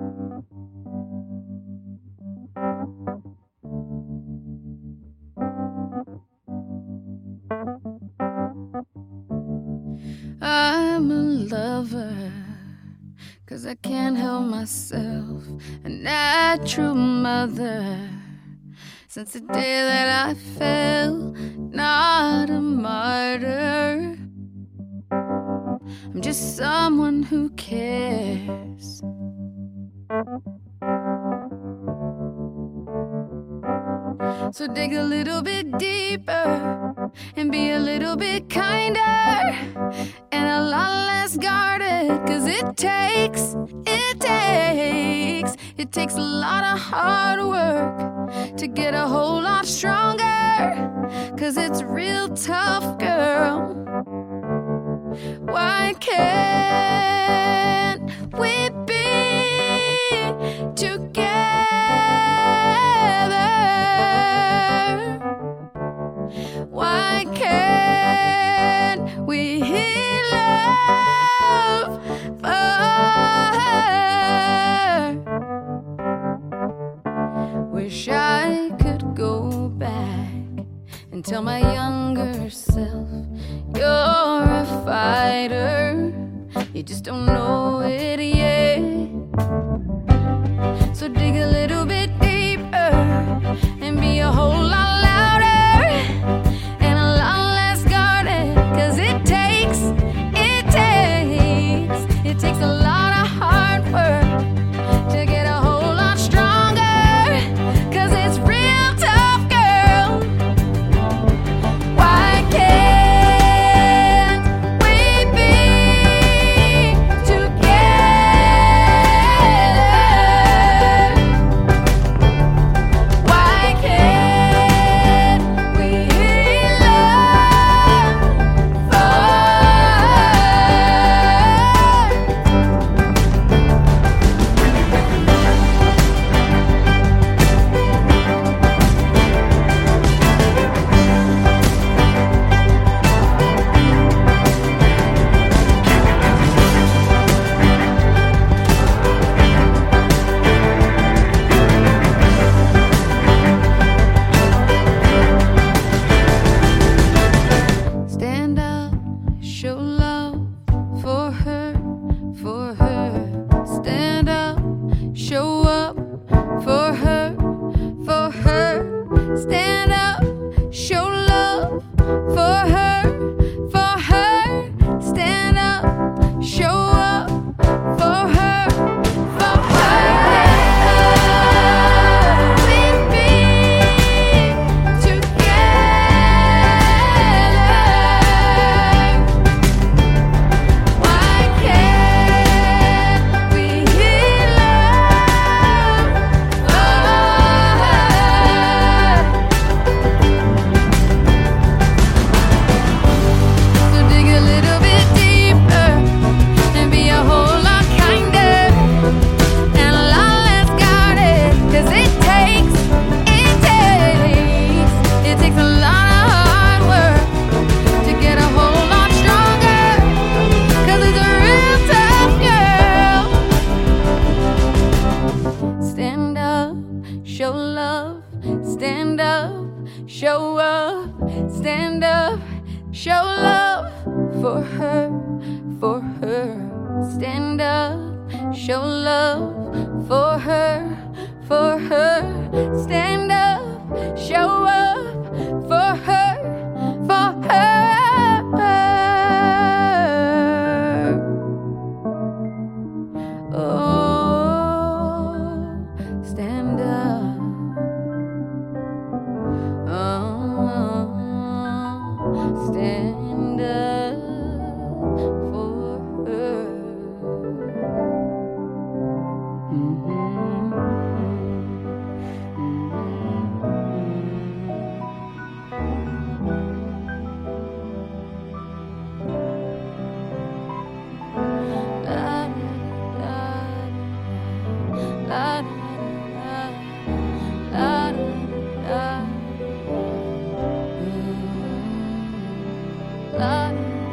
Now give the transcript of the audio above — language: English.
I'm a lover, cause I can't help myself. A natural mother, since the day that I fell, not a martyr. I'm just someone who cares. So dig a little bit deeper and be a little bit kinder and a lot less guarded. Cause it takes, it takes, it takes a lot of hard work to get a whole lot stronger. Cause it's real tough, girl. Why can't and tell my uh-huh. younger self you're a fighter. You just don't know it yet. So dig a little show love for her, for her. Stand up, show love for her, for her. Oh, love.